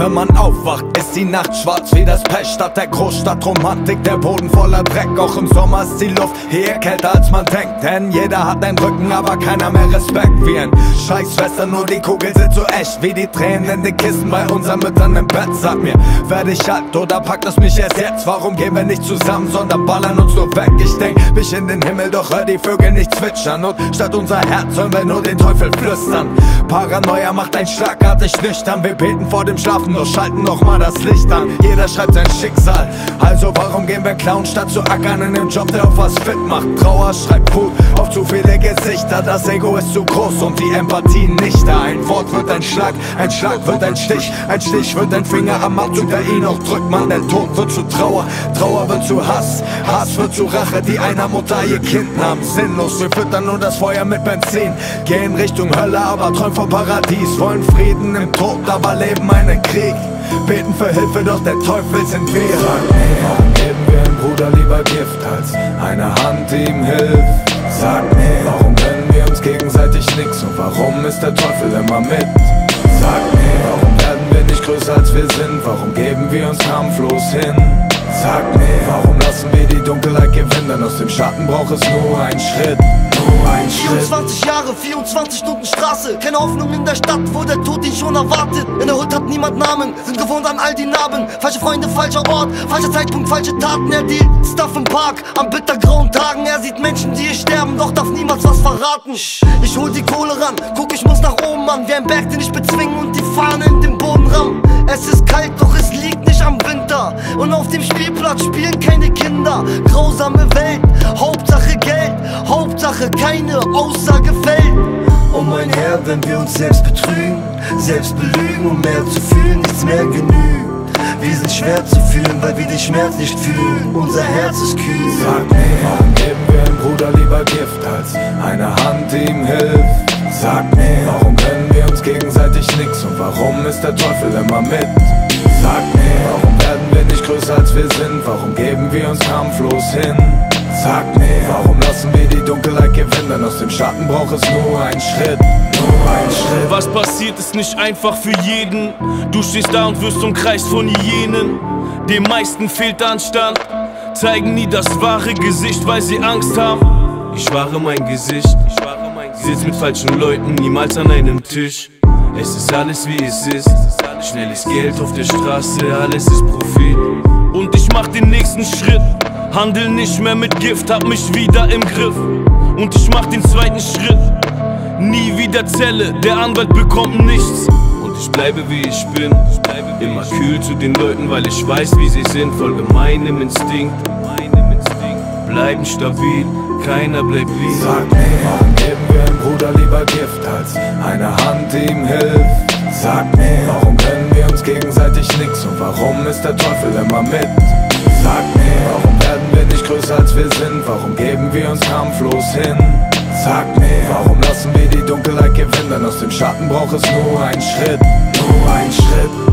wenn man aufwacht, ist die Nacht schwarz wie das Pech statt der Großstadtromantik. Der Boden voller Dreck, auch im Sommer ist die Luft hier kälter als man denkt. Denn jeder hat einen Rücken, aber keiner mehr Respekt wie ein Scheißfester. Nur die Kugel sind so echt wie die Tränen in den Kissen bei unseren Müttern im Bett. Sag mir, werde ich alt oder packt es mich erst jetzt? Warum gehen wir nicht zusammen, sondern ballern uns nur weg? Ich denk mich in den Himmel, doch hör die Vögel nicht zwitschern. Und statt unser Herz hören wir nur den Teufel flüstern. Paranoia macht ein schlagartig nüchtern. Wir beten vor dem Schlafen, doch schalten noch mal das Licht an. Jeder schreibt sein Schicksal. Also warum gehen wir klauen, statt zu ackern in dem Job, der auf was fit macht? Trauer schreibt auf zu viele Gesichter. Das Ego ist zu groß und die Empathie nicht da. Ein Wort wird ein Schlag, ein Schlag wird ein Stich. Ein Stich wird ein Finger am Abzug, der ihn auch drückt. Man, der Tod wird zu Trauer, Trauer wird zu Hass. Hass wird zu Rache, die einer Mutter ihr Kind nahm. Sinnlos, wir füttern nur das Feuer mit Benzin. Gehen Richtung Hölle, aber träumen vom Paradies. Wollen Frieden im Tod, aber leben einen Krieg. Beten für Hilfe, doch der Teufel sind wir. Warum geben wir Bruder lieber Gift als eine Hand, die ihm hilft? Sag mir, warum gönnen wir uns gegenseitig nix und warum ist der Teufel immer mit? Sag mir, warum werden wir nicht größer als wir sind? Warum geben wir uns harmlos hin? Sag mir, warum lassen wir die Dunkelheit gewinnen? Aus dem Schatten braucht es nur einen Schritt. Nur einen Schritt. 24 Jahre, 24 Stunden Straße. Keine Hoffnung in der Stadt, wo der Tod ihn schon erwartet. In der Hut hat niemand Namen, sind gewohnt an all die Narben. Falsche Freunde, falscher Ort, falscher Zeitpunkt, falsche Taten. Er dealt Stuff im Park, an bittergrauen Tagen. Er sieht Menschen, die hier sterben, doch darf niemals was verraten. Ich hol die Kohle ran, guck, ich muss nach oben, Mann. Wie ein Berg, den ich bezwingen und die Fahne spielen keine Kinder. Grausame Welt, Hauptsache Geld, Hauptsache keine Aussage fällt. Oh mein Herr, wenn wir uns selbst betrügen, selbst belügen, um mehr zu fühlen, nichts mehr genügt. Wir sind schwer zu fühlen, weil wir den Schmerz nicht fühlen. Unser Herz ist kühl. Sag mir, warum geben wir dem Bruder lieber Gift als eine Hand, die ihm hilft? Sag mir, warum gönnen wir uns gegenseitig nix und warum ist der Teufel immer mit? Sag mir, warum werden wir nicht größer als wir sind? Warum geben wir uns kampflos hin? Sag mir, warum lassen wir die Dunkelheit gewinnen? Denn aus dem Schatten braucht es nur einen Schritt. Was passiert ist nicht einfach für jeden. Du stehst da und wirst umkreist von Hyänen. Den meisten fehlt Anstand, zeigen nie das wahre Gesicht, weil sie Angst haben. Ich wahre mein Gesicht, sitz mit falschen Leuten, niemals an einem Tisch. Es ist alles wie es ist, schnelles Geld auf der Straße, alles ist Profit. Und ich mach den nächsten Schritt, handel nicht mehr mit Gift, hab mich wieder im Griff. Und ich mach den zweiten Schritt, nie wieder Zelle, der Anwalt bekommt nichts. Und ich bleibe wie ich bin, immer kühl zu den Leuten, weil ich weiß, wie sie sind, folge meinem Instinkt. Bleiben stabil, keiner bleibt lieb. Sag mir, warum geben wir dem Bruder lieber Gift als eine Hand, die ihm hilft? Sag mir, warum gönnen wir uns gegenseitig nix und warum ist der Teufel immer mit? Sag mir, warum werden wir nicht größer als wir sind? Warum geben wir uns kampflos hin? Sag mir, warum lassen wir die Dunkelheit gewinnen? Denn aus dem Schatten braucht es nur einen Schritt, nur einen Schritt.